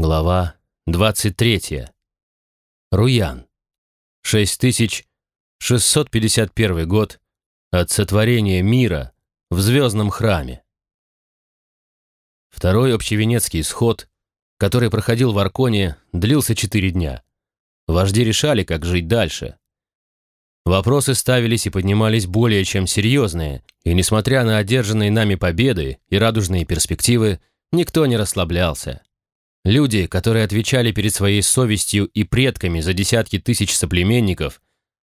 Глава 23. Руян. 6651 год от сотворения мира в Звездном храме. Второй общевенецкий сход, который проходил в Арконе, длился четыре дня. Вожди решали, как жить дальше. Вопросы ставились и поднимались более чем серьезные, и несмотря на одержанные нами победы и радужные перспективы, никто не расслаблялся. Люди, которые отвечали перед своей совестью и предками за десятки тысяч соплеменников,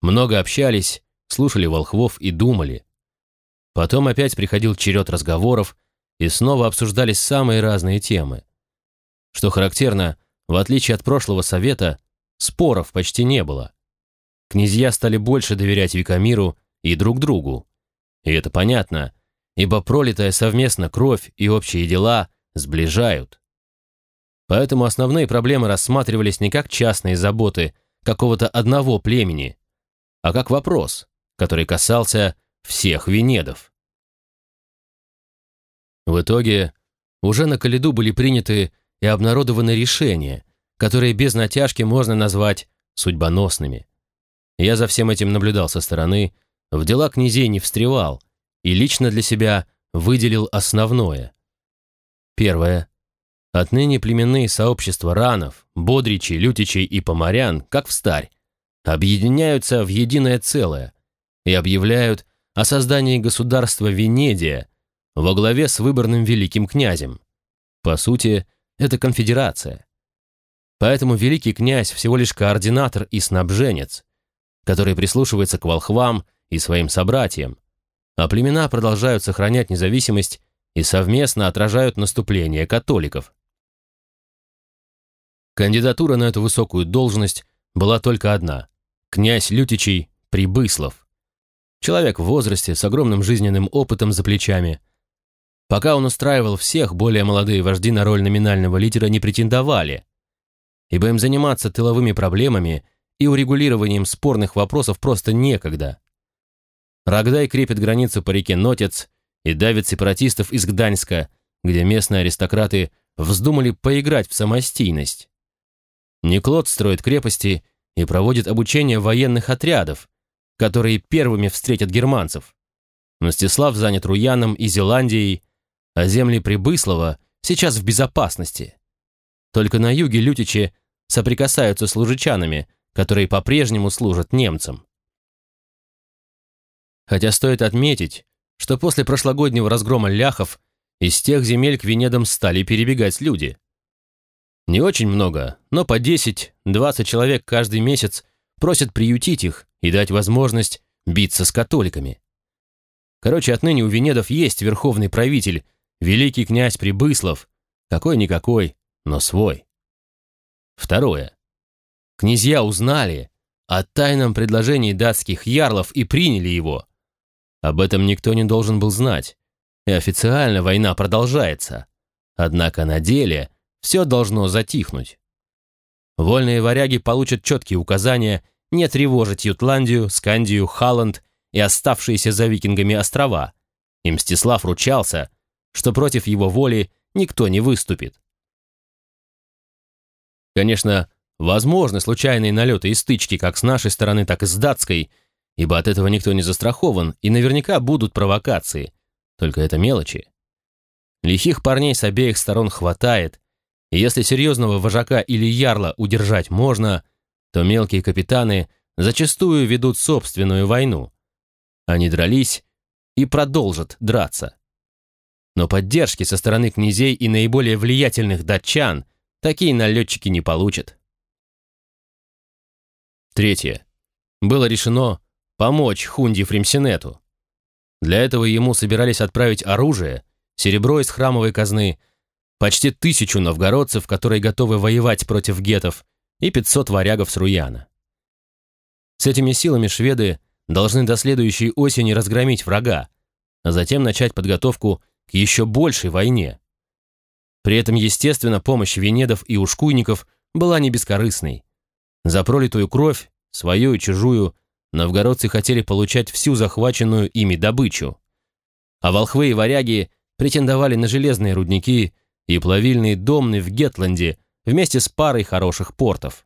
много общались, слушали волхвов и думали. Потом опять приходил черед разговоров, и снова обсуждались самые разные темы. Что характерно, в отличие от прошлого совета, споров почти не было. Князья стали больше доверять Викамиру и друг другу. И это понятно, ибо пролитая совместно кровь и общие дела сближают. Поэтому основные проблемы рассматривались не как частные заботы какого-то одного племени, а как вопрос, который касался всех венедов. В итоге уже на Калиду были приняты и обнародованы решения, которые без натяжки можно назвать судьбоносными. Я за всем этим наблюдал со стороны, в дела князей не встревал и лично для себя выделил основное. Первое Отныне племенные сообщества ранов, бодричей, лютичей и поморян, как в старь, объединяются в единое целое и объявляют о создании государства Венедия во главе с выборным великим князем. По сути, это конфедерация. Поэтому великий князь всего лишь координатор и снабженец, который прислушивается к волхвам и своим собратьям, а племена продолжают сохранять независимость и совместно отражают наступление католиков. Кандидатура на эту высокую должность была только одна – князь Лютичий Прибыслов. Человек в возрасте, с огромным жизненным опытом за плечами. Пока он устраивал всех, более молодые вожди на роль номинального лидера не претендовали, ибо им заниматься тыловыми проблемами и урегулированием спорных вопросов просто некогда. Рогдай крепит границу по реке Нотец и давит сепаратистов из Гданьска, где местные аристократы вздумали поиграть в самостийность. Неклод строит крепости и проводит обучение военных отрядов, которые первыми встретят германцев. Мстислав занят Руяном и Зеландией, а земли Прибыслова сейчас в безопасности. Только на юге Лютичи соприкасаются с лужичанами, которые по-прежнему служат немцам. Хотя стоит отметить, что после прошлогоднего разгрома ляхов из тех земель к Венедам стали перебегать люди. Не очень много, но по 10-20 человек каждый месяц просят приютить их и дать возможность биться с католиками. Короче, отныне у Венедов есть верховный правитель, великий князь Прибыслов, какой-никакой, но свой. Второе. Князья узнали о тайном предложении датских ярлов и приняли его. Об этом никто не должен был знать, и официально война продолжается. Однако на деле – все должно затихнуть. Вольные варяги получат четкие указания не тревожить Ютландию, Скандию, Халланд и оставшиеся за викингами острова. И Мстислав ручался, что против его воли никто не выступит. Конечно, возможны случайные налеты и стычки как с нашей стороны, так и с датской, ибо от этого никто не застрахован, и наверняка будут провокации. Только это мелочи. Лихих парней с обеих сторон хватает, если серьезного вожака или ярла удержать можно, то мелкие капитаны зачастую ведут собственную войну. Они дрались и продолжат драться. Но поддержки со стороны князей и наиболее влиятельных датчан такие налетчики не получат. Третье. Было решено помочь Хунди Фримсинету. Для этого ему собирались отправить оружие, серебро из храмовой казны, почти тысячу новгородцев, которые готовы воевать против гетов, и 500 варягов с Руяна. С этими силами шведы должны до следующей осени разгромить врага, а затем начать подготовку к еще большей войне. При этом, естественно, помощь венедов и ушкуйников была не бескорыстной. За пролитую кровь, свою и чужую, новгородцы хотели получать всю захваченную ими добычу. А волхвы и варяги претендовали на железные рудники – и плавильные домны в Гетланде вместе с парой хороших портов.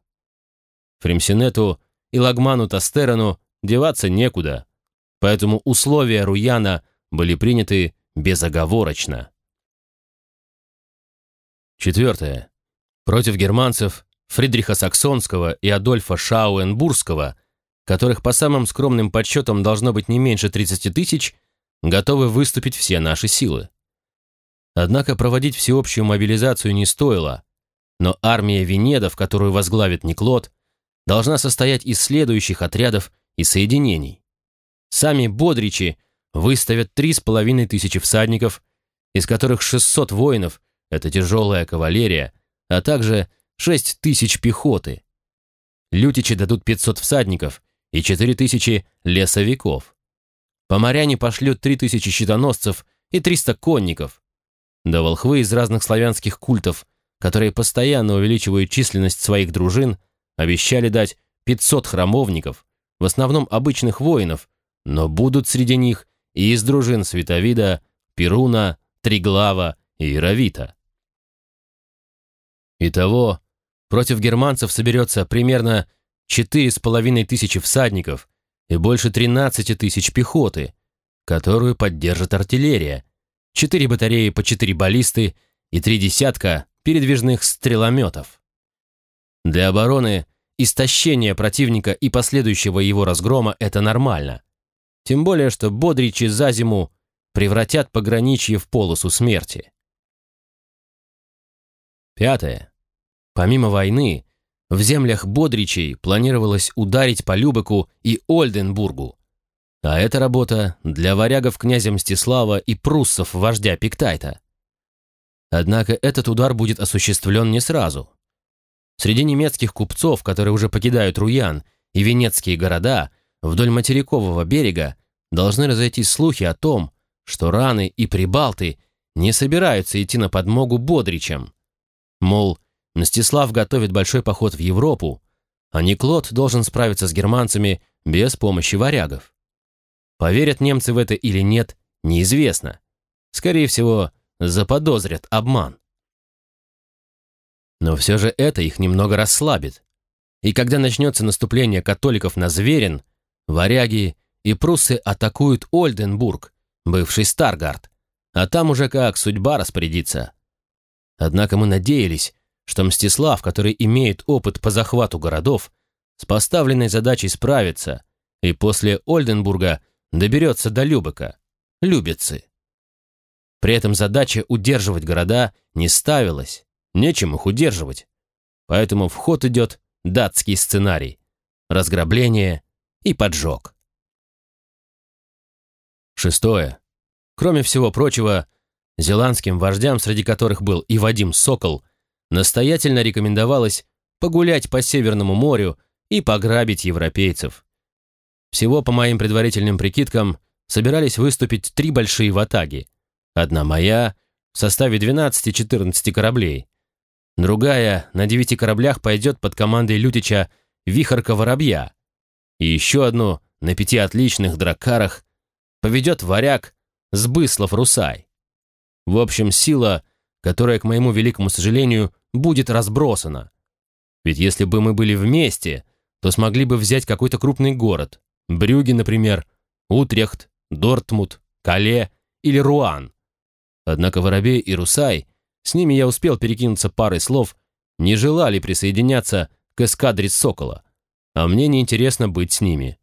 Фримсинету и Лагману Тастерану деваться некуда, поэтому условия Руяна были приняты безоговорочно. Четвертое. Против германцев Фридриха Саксонского и Адольфа Шауенбургского, которых по самым скромным подсчетам должно быть не меньше 30 тысяч, готовы выступить все наши силы. Однако проводить всеобщую мобилизацию не стоило, но армия Венедов, которую возглавит Никлот, должна состоять из следующих отрядов и соединений. Сами Бодричи выставят три с половиной тысячи всадников, из которых 600 воинов – это тяжелая кавалерия, а также 6 тысяч пехоты. Лютичи дадут 500 всадников и 4 тысячи лесовиков. Поморяне пошлют 3 тысячи щитоносцев и 300 конников. Да волхвы из разных славянских культов, которые постоянно увеличивают численность своих дружин, обещали дать 500 храмовников, в основном обычных воинов, но будут среди них и из дружин Световида, Перуна, Триглава и Иравита. Итого, против германцев соберется примерно четыре с половиной тысячи всадников и больше 13 тысяч пехоты, которую поддержит артиллерия, четыре батареи по четыре баллисты и три десятка передвижных стрелометов. Для обороны истощение противника и последующего его разгрома – это нормально. Тем более, что Бодричи за зиму превратят пограничье в полосу смерти. Пятое. Помимо войны, в землях Бодричей планировалось ударить по Любеку и Ольденбургу. А эта работа для варягов князя Мстислава и пруссов вождя Пиктайта. Однако этот удар будет осуществлен не сразу. Среди немецких купцов, которые уже покидают Руян и венецкие города, вдоль материкового берега должны разойтись слухи о том, что раны и прибалты не собираются идти на подмогу Бодричам. Мол, Мстислав готовит большой поход в Европу, а Никлот должен справиться с германцами без помощи варягов. Поверят немцы в это или нет, неизвестно. Скорее всего, заподозрят обман. Но все же это их немного расслабит. И когда начнется наступление католиков на Зверин, варяги и пруссы атакуют Ольденбург, бывший Старгард, а там уже как судьба распорядится. Однако мы надеялись, что Мстислав, который имеет опыт по захвату городов, с поставленной задачей справится и после Ольденбурга доберется до Любека, Любицы. При этом задача удерживать города не ставилась, нечем их удерживать. Поэтому в ход идет датский сценарий – разграбление и поджог. Шестое. Кроме всего прочего, зеландским вождям, среди которых был и Вадим Сокол – настоятельно рекомендовалось погулять по Северному морю и пограбить европейцев. Всего, по моим предварительным прикидкам, собирались выступить три большие ватаги. Одна моя, в составе 12-14 кораблей. Другая на девяти кораблях пойдет под командой Лютича Вихарка-Воробья. И еще одну на пяти отличных дракарах поведет варяг Сбыслов-Русай. В общем, сила, которая, к моему великому сожалению, будет разбросана. Ведь если бы мы были вместе, то смогли бы взять какой-то крупный город. Брюги, например, Утрехт, Дортмут, Кале или Руан. Однако Воробей и Русай, с ними я успел перекинуться парой слов, не желали присоединяться к эскадре Сокола, а мне неинтересно быть с ними.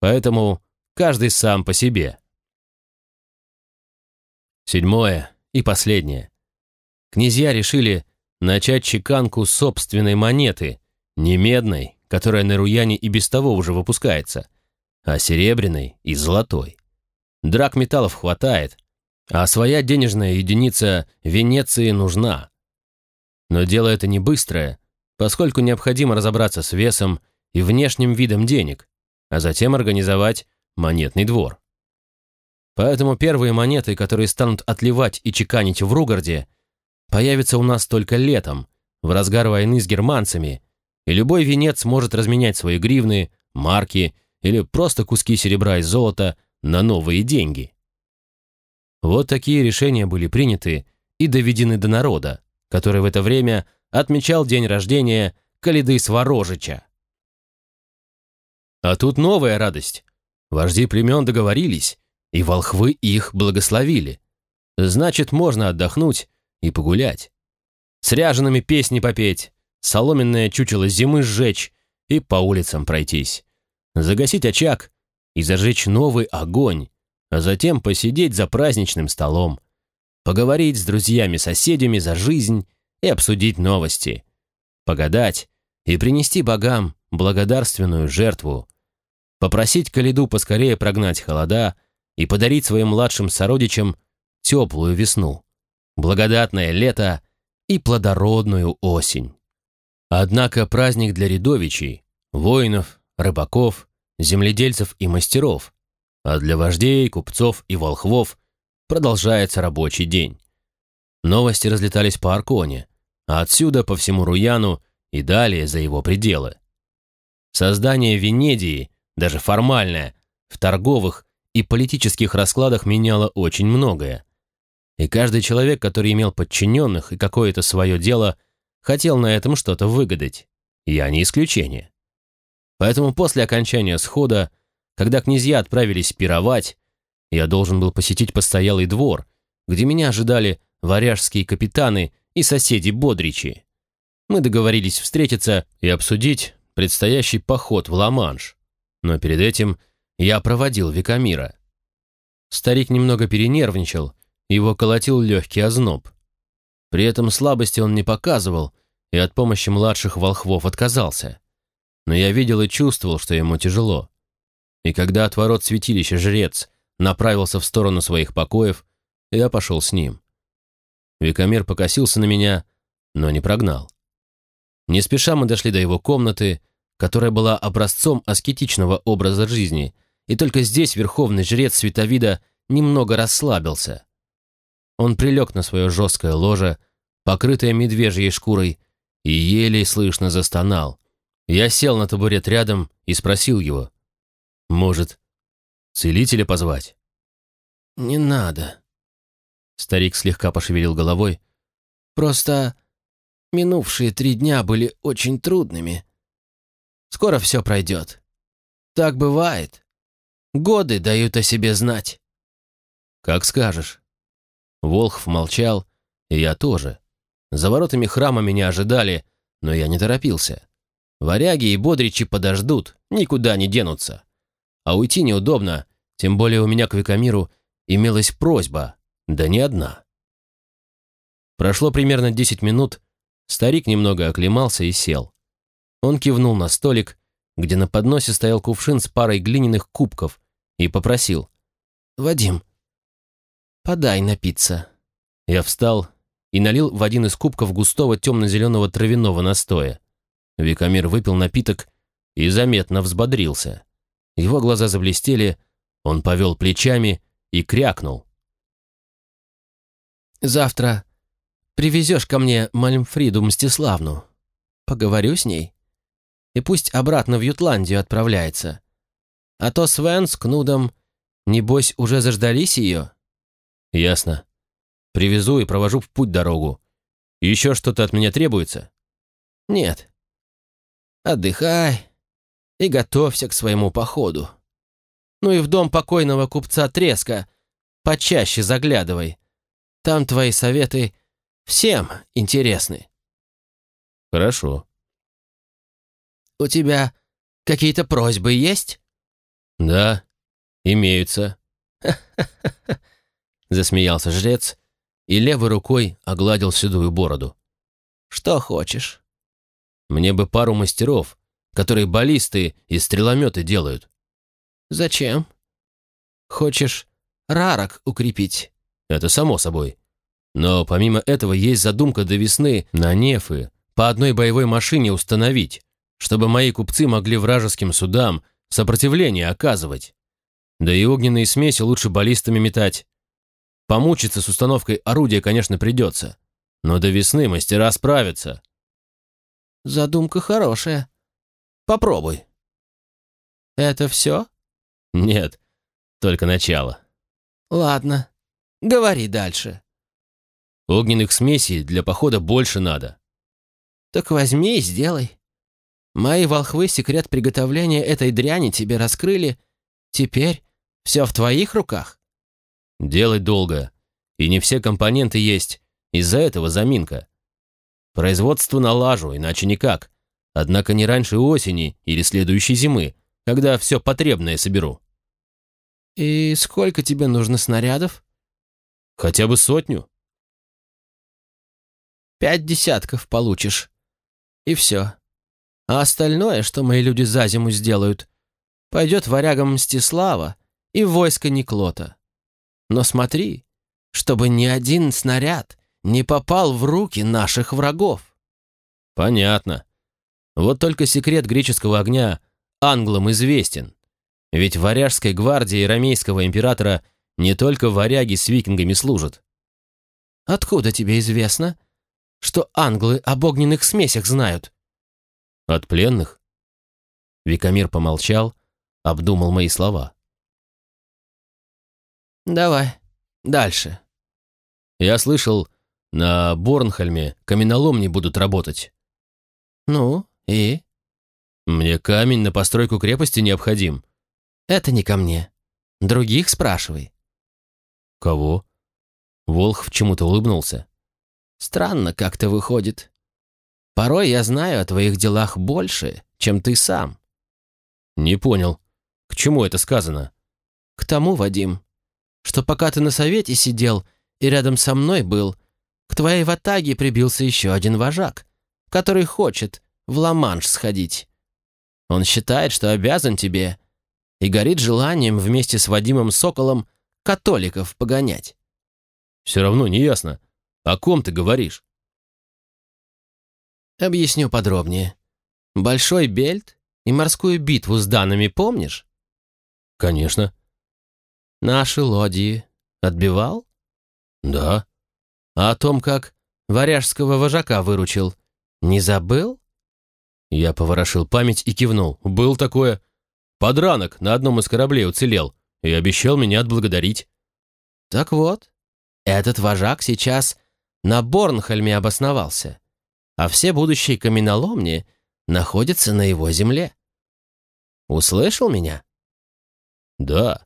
Поэтому каждый сам по себе. Седьмое и последнее. Князья решили, начать чеканку собственной монеты, не медной, которая на Руяне и без того уже выпускается, а серебряной и золотой. Драк металлов хватает, а своя денежная единица Венеции нужна. Но дело это не быстрое, поскольку необходимо разобраться с весом и внешним видом денег, а затем организовать монетный двор. Поэтому первые монеты, которые станут отливать и чеканить в Ругарде – появится у нас только летом, в разгар войны с германцами, и любой венец может разменять свои гривны, марки или просто куски серебра и золота на новые деньги. Вот такие решения были приняты и доведены до народа, который в это время отмечал день рождения Калиды Сворожича. А тут новая радость. Вожди племен договорились, и волхвы их благословили. Значит, можно отдохнуть и погулять. С ряжеными песни попеть, соломенное чучело зимы сжечь и по улицам пройтись. Загасить очаг и зажечь новый огонь, а затем посидеть за праздничным столом, поговорить с друзьями-соседями за жизнь и обсудить новости, погадать и принести богам благодарственную жертву, попросить Калиду поскорее прогнать холода и подарить своим младшим сородичам теплую весну, благодатное лето и плодородную осень. Однако праздник для рядовичей, воинов, рыбаков, земледельцев и мастеров, а для вождей, купцов и волхвов продолжается рабочий день. Новости разлетались по Арконе, а отсюда по всему Руяну и далее за его пределы. Создание Венедии, даже формальное, в торговых и политических раскладах меняло очень многое. И каждый человек, который имел подчиненных и какое-то свое дело, хотел на этом что-то выгадать. Я не исключение. Поэтому после окончания схода, когда князья отправились пировать, я должен был посетить постоялый двор, где меня ожидали варяжские капитаны и соседи Бодричи. Мы договорились встретиться и обсудить предстоящий поход в Ла-Манш. Но перед этим я проводил Викамира. Старик немного перенервничал, его колотил легкий озноб. При этом слабости он не показывал и от помощи младших волхвов отказался. Но я видел и чувствовал, что ему тяжело. И когда от ворот святилища жрец направился в сторону своих покоев, я пошел с ним. Викамир покосился на меня, но не прогнал. Не спеша мы дошли до его комнаты, которая была образцом аскетичного образа жизни, и только здесь верховный жрец Световида немного расслабился. Он прилег на свое жесткое ложе, покрытое медвежьей шкурой, и еле слышно застонал. Я сел на табурет рядом и спросил его, «Может, целителя позвать?» «Не надо», Старик слегка пошевелил головой. «Просто минувшие три дня были очень трудными. Скоро все пройдет. Так бывает. Годы дают о себе знать». «Как скажешь». Волхв молчал, и я тоже. За воротами храма меня ожидали, но я не торопился. Варяги и бодричи подождут, никуда не денутся. А уйти неудобно, тем более у меня к Викамиру имелась просьба, да не одна. Прошло примерно 10 минут, старик немного оклемался и сел. Он кивнул на столик, где на подносе стоял кувшин с парой глиняных кубков, и попросил. «Вадим, подай напиться». Я встал и налил в один из кубков густого темно-зеленого травяного настоя. Викамир выпил напиток и заметно взбодрился. Его глаза заблестели, он повел плечами и крякнул. Завтра привезешь ко мне Мальмфриду Мстиславну. Поговорю с ней. И пусть обратно в Ютландию отправляется. А то Свен с Кнудом, небось, уже заждались ее?» «Ясно. Привезу и провожу в путь дорогу. Еще что-то от меня требуется?» «Нет. Отдыхай и готовься к своему походу. Ну и в дом покойного купца Треска почаще заглядывай. Там твои советы всем интересны». «Хорошо». «У тебя какие-то просьбы есть?» «Да, имеются». Засмеялся жрец и левой рукой огладил седую бороду. «Что хочешь?» «Мне бы пару мастеров, которые баллисты и стрелометы делают». «Зачем?» «Хочешь рарок укрепить?» Это само собой. Но помимо этого есть задумка до весны на нефы по одной боевой машине установить, чтобы мои купцы могли вражеским судам сопротивление оказывать. Да и огненные смеси лучше баллистами метать. Помучиться с установкой орудия, конечно, придется. Но до весны мастера справятся. Задумка хорошая. Попробуй. Это все? Нет, только начало. Ладно. Говори дальше. Огненных смесей для похода больше надо. Так возьми и сделай. Мои волхвы секрет приготовления этой дряни тебе раскрыли. Теперь все в твоих руках. Делать долго. И не все компоненты есть. Из-за этого заминка. Производство налажу, иначе никак. Однако не раньше осени или следующей зимы, когда все потребное соберу. И сколько тебе нужно снарядов? Хотя бы сотню. Пять десятков получишь. И все. А остальное, что мои люди за зиму сделают, пойдет варягам Мстислава и войско Никлота. Но смотри, чтобы ни один снаряд не попал в руки наших врагов. Понятно. Вот только секрет греческого огня англам известен. Ведь в варяжской гвардии ромейского императора не только варяги с викингами служат. Откуда тебе известно, что англы об огненных смесях знают? От пленных? Викамир помолчал, обдумал мои слова. Давай, дальше. Я слышал, на Борнхольме каменоломни будут работать. Ну, и? Мне камень на постройку крепости необходим. Это не ко мне. Других спрашивай. Кого? Волх чему-то улыбнулся. Странно как-то выходит. Порой я знаю о твоих делах больше, чем ты сам. Не понял. К чему это сказано? К тому, Вадим, что пока ты на совете сидел и рядом со мной был, к твоей ватаге прибился еще один вожак, который хочет в Ла-Манш сходить. Он считает, что обязан тебе, и горит желанием вместе с Вадимом Соколом католиков погонять. Все равно не ясно, о ком ты говоришь? Объясню подробнее. Большой Бельт и морскую битву с данными помнишь? Конечно. Наши лодии отбивал? Да. А о том, как варяжского вожака выручил, не забыл? Я поворошил память и кивнул. Был такое. Подранок на одном из кораблей уцелел и обещал меня отблагодарить. Так вот, этот вожак сейчас на Борнхольме обосновался, а все будущие каменоломни находятся на его земле. Услышал меня? Да.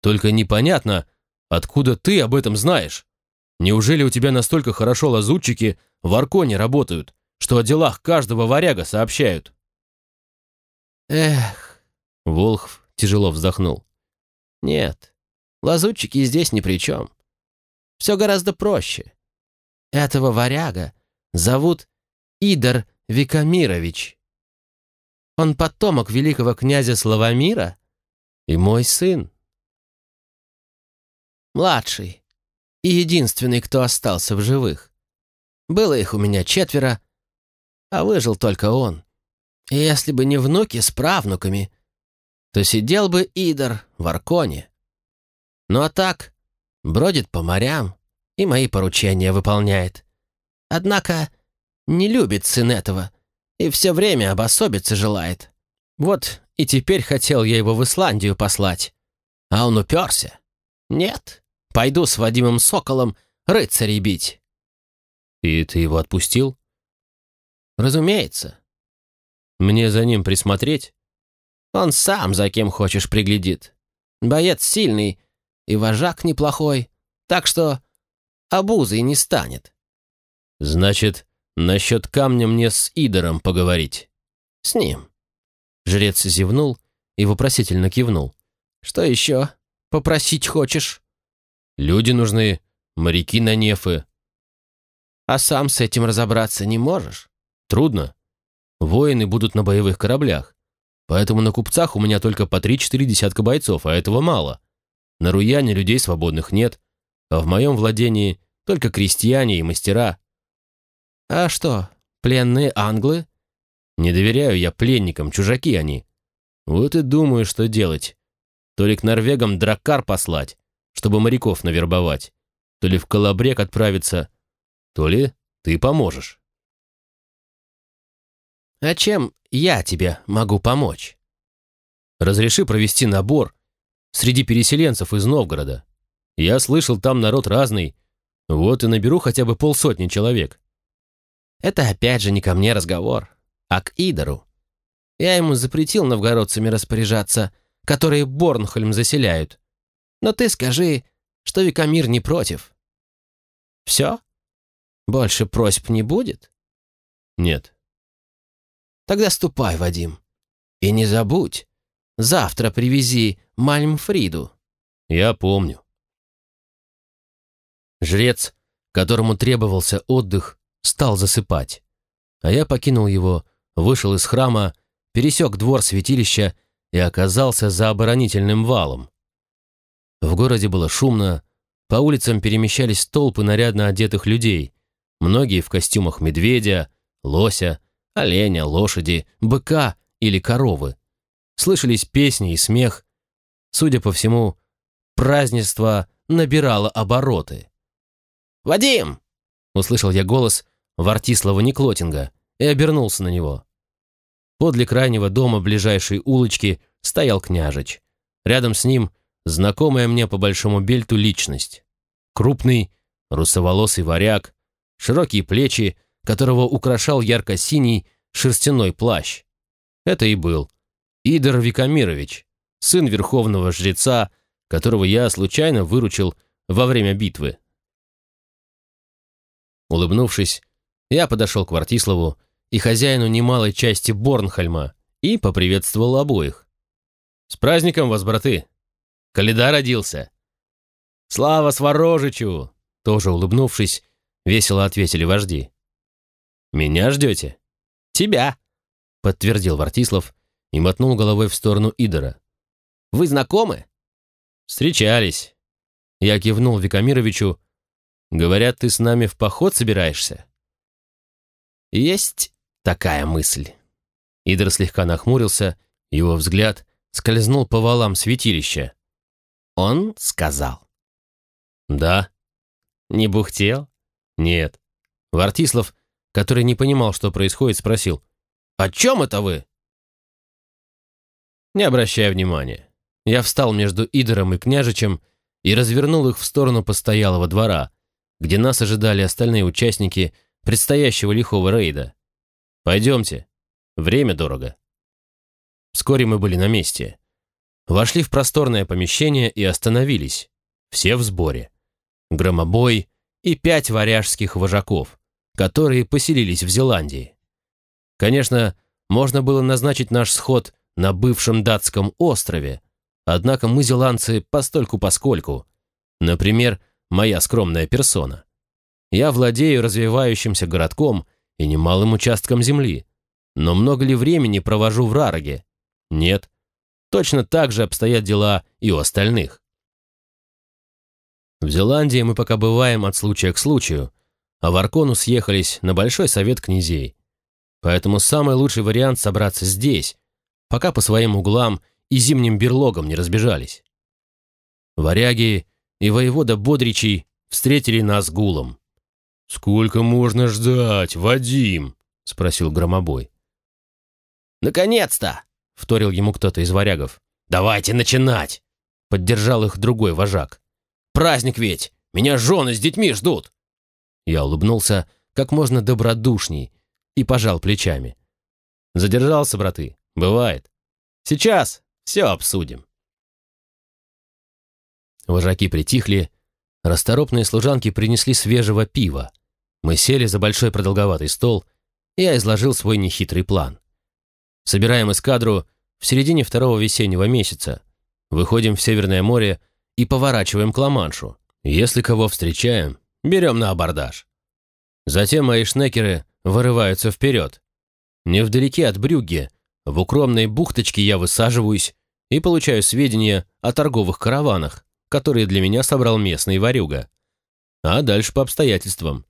Только непонятно, откуда ты об этом знаешь. Неужели у тебя настолько хорошо лазутчики в Арконе работают, что о делах каждого варяга сообщают? Эх, Волхв тяжело вздохнул. Нет, лазутчики здесь ни при чем. Все гораздо проще. Этого варяга зовут Идар Викамирович. Он потомок великого князя Славомира и мой сын. Младший и единственный, кто остался в живых. Было их у меня четверо, а выжил только он. И если бы не внуки с правнуками, то сидел бы Идар в Арконе. Ну а так, бродит по морям и мои поручения выполняет. Однако не любит сын этого и все время обособиться желает. Вот и теперь хотел я его в Исландию послать, а он уперся. Нет, пойду с Вадимом Соколом рыцарей бить. И ты его отпустил? Разумеется. Мне за ним присмотреть? Он сам за кем хочешь приглядит. Боец сильный и вожак неплохой, так что обузой не станет. Значит, насчет камня мне с Идором поговорить. С ним. Жрец зевнул и вопросительно кивнул. Что еще попросить хочешь? Люди нужны, моряки на нефы. А сам с этим разобраться не можешь? Трудно. Воины будут на боевых кораблях. Поэтому на купцах у меня только по три-четыре десятка бойцов, а этого мало. На Руяне людей свободных нет, а в моем владении только крестьяне и мастера. А что, пленные англы? Не доверяю я пленникам, чужаки они. Вот и думаю, что делать. То ли к норвегам драккар послать, чтобы моряков навербовать, то ли в Колобрек отправиться, то ли ты поможешь. А чем я тебе могу помочь? Разреши провести набор среди переселенцев из Новгорода. Я слышал, там народ разный. Вот и наберу хотя бы полсотни человек. Это опять же не ко мне разговор, а к Идору. Я ему запретил новгородцами распоряжаться, которые Борнхольм заселяют. Но ты скажи, что Викамир не против. Все? Больше просьб не будет? Нет. Тогда ступай, Вадим. И не забудь, завтра привези Мальмфриду. Я помню. Жрец, которому требовался отдых, стал засыпать. А я покинул его, вышел из храма, пересек двор святилища и оказался за оборонительным валом. В городе было шумно, по улицам перемещались толпы нарядно одетых людей, многие в костюмах медведя, лося, оленя, лошади, быка или коровы. Слышались песни и смех. Судя по всему, празднество набирало обороты. «Вадим!» — услышал я голос Вартислава Никлотинга и обернулся на него. Подле крайнего дома ближайшей улочки стоял княжич. Рядом с ним знакомая мне по большому бельту личность. Крупный, русоволосый варяг, широкие плечи, которого украшал ярко-синий шерстяной плащ. Это и был Идор Викамирович, сын верховного жреца, которого я случайно выручил во время битвы. Улыбнувшись, я подошел к Вартиславу и хозяину немалой части Борнхольма и поприветствовал обоих. «С праздником вас, браты! Каледа родился!» «Слава Сворожичу!» Тоже улыбнувшись, весело ответили вожди. «Меня ждете?» «Тебя!» подтвердил Вартислав и мотнул головой в сторону Идора. «Вы знакомы?» «Встречались». Я кивнул Викамировичу. «Говорят, ты с нами в поход собираешься?» «Есть такая мысль». Идор слегка нахмурился, его взгляд скользнул по валам святилища. Он сказал. «Да». «Не бухтел?» «Нет». Вартислав, который не понимал, что происходит, спросил. «О чем это вы?» Не обращая внимания. Я встал между Идором и княжичем и развернул их в сторону постоялого двора, где нас ожидали остальные участники предстоящего лихого рейда. «Пойдемте. Время дорого». Вскоре мы были на месте. Вошли в просторное помещение и остановились. Все в сборе. Громобой и пять варяжских вожаков, которые поселились в Зеландии. Конечно, можно было назначить наш сход на бывшем датском острове, однако мы, зеландцы, постольку-поскольку. Например, моя скромная персона. Я владею развивающимся городком и немалым участком земли. Но много ли времени провожу в Рароге? Нет. Точно так же обстоят дела и у остальных. В Зеландии мы пока бываем от случая к случаю, а в Аркону съехались на Большой Совет Князей. Поэтому самый лучший вариант собраться здесь, пока по своим углам и зимним берлогам не разбежались. Варяги и воевода Бодричий встретили нас гулом. «Сколько можно ждать, Вадим?» — спросил Громобой. «Наконец-то!» — вторил ему кто-то из варягов. «Давайте начинать!» — поддержал их другой вожак. «Праздник ведь! Меня жены с детьми ждут!» Я улыбнулся как можно добродушней и пожал плечами. «Задержался, браты. Бывает. Сейчас все обсудим». Вожаки притихли, расторопные служанки принесли свежего пива. Мы сели за большой продолговатый стол, и я изложил свой нехитрый план. Собираем эскадру в середине второго весеннего месяца, выходим в Северное море и поворачиваем к Ла-Маншу. Если кого встречаем, берем на абордаж. Затем мои шнекеры вырываются вперед. Невдалеке от Брюгге, в укромной бухточке я высаживаюсь и получаю сведения о торговых караванах, которые для меня собрал местный варюга. А дальше по обстоятельствам.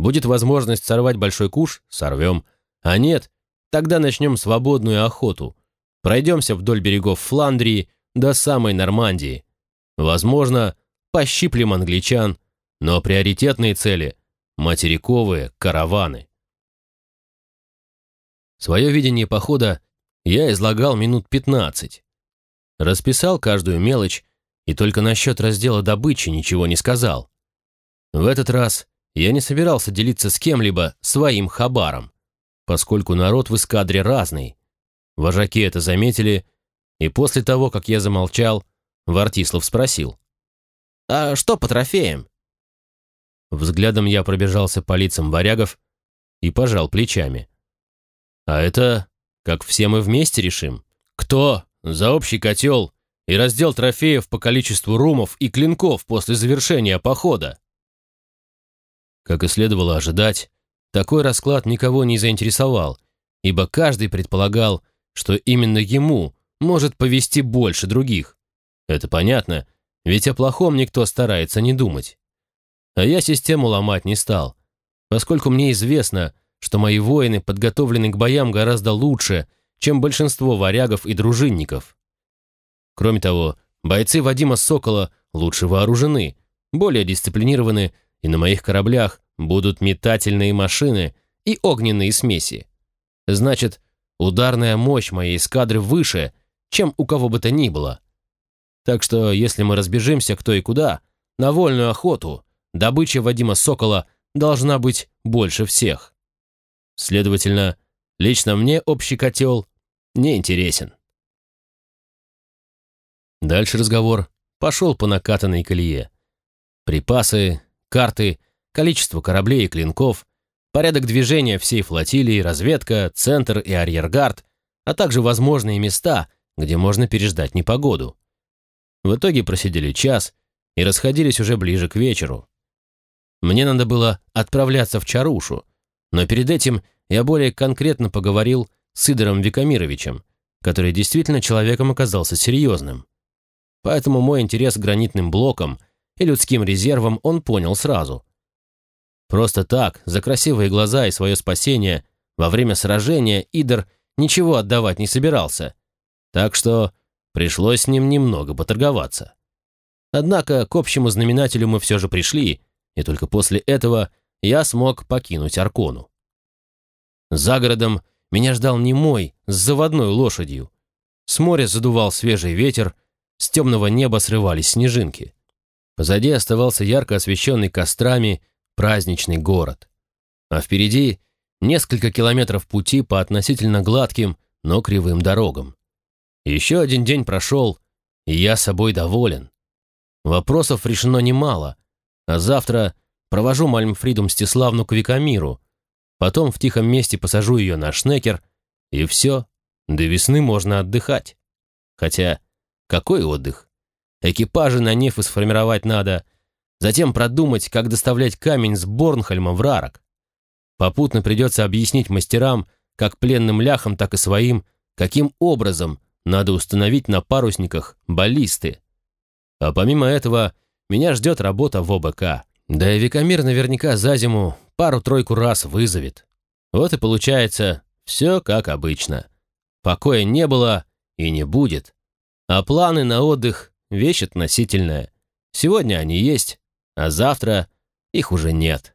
Будет возможность сорвать большой куш – сорвем. А нет, тогда начнем свободную охоту. Пройдемся вдоль берегов Фландрии до самой Нормандии. Возможно, пощиплем англичан, но приоритетные цели – материковые караваны. Свое видение похода я излагал минут 15. Расписал каждую мелочь и только насчет раздела добычи ничего не сказал. В этот раз я не собирался делиться с кем-либо своим хабаром, поскольку народ в эскадре разный. Вожаки это заметили, и после того, как я замолчал, Вартислав спросил. «А что по трофеям?» Взглядом я пробежался по лицам варягов и пожал плечами. «А это как все мы вместе решим. Кто за общий котел и раздел трофеев по количеству румов и клинков после завершения похода?» Как и следовало ожидать, такой расклад никого не заинтересовал, ибо каждый предполагал, что именно ему может повести больше других. Это понятно, ведь о плохом никто старается не думать. А я систему ломать не стал, поскольку мне известно, что мои воины подготовлены к боям гораздо лучше, чем большинство варягов и дружинников. Кроме того, бойцы Вадима Сокола лучше вооружены, более дисциплинированы, и на моих кораблях будут метательные машины и огненные смеси. Значит, ударная мощь моей эскадры выше, чем у кого бы то ни было. Так что, если мы разбежимся кто и куда, на вольную охоту, добыча Вадима Сокола должна быть больше всех. Следовательно, лично мне общий котел не интересен. Дальше разговор пошел по накатанной колее. Припасы, карты, количество кораблей и клинков, порядок движения всей флотилии, разведка, центр и арьергард, а также возможные места, где можно переждать непогоду. В итоге просидели час и расходились уже ближе к вечеру. Мне надо было отправляться в Чарушу, но перед этим я более конкретно поговорил с Идором Викамировичем, который действительно человеком оказался серьезным. Поэтому мой интерес к гранитным блокам и людским резервам он понял сразу. Просто так, за красивые глаза и свое спасение, во время сражения Идор ничего отдавать не собирался. Так что пришлось с ним немного поторговаться. Однако к общему знаменателю мы все же пришли, и только после этого я смог покинуть Аркону. За городом меня ждал не мой, с заводной лошадью. С моря задувал свежий ветер, с темного неба срывались снежинки. Позади оставался ярко освещенный кострами праздничный город. А впереди несколько километров пути по относительно гладким, но кривым дорогам. Еще один день прошел, и я собой доволен. Вопросов решено немало, а завтра провожу Мальмфриду Мстиславну к Викамиру, потом в тихом месте посажу ее на шнекер, и все, до весны можно отдыхать. Хотя, какой отдых? Экипажи на нефы сформировать надо, затем продумать, как доставлять камень с Борнхольма в Рарок. Попутно придется объяснить мастерам, как пленным ляхам, так и своим, каким образом надо установить на парусниках баллисты. А помимо этого, меня ждет работа в ОБК. Да и Викамир наверняка за зиму пару-тройку раз вызовет. Вот и получается, все как обычно. Покоя не было и не будет. А планы на отдых – вещь относительная. Сегодня они есть, а завтра их уже нет.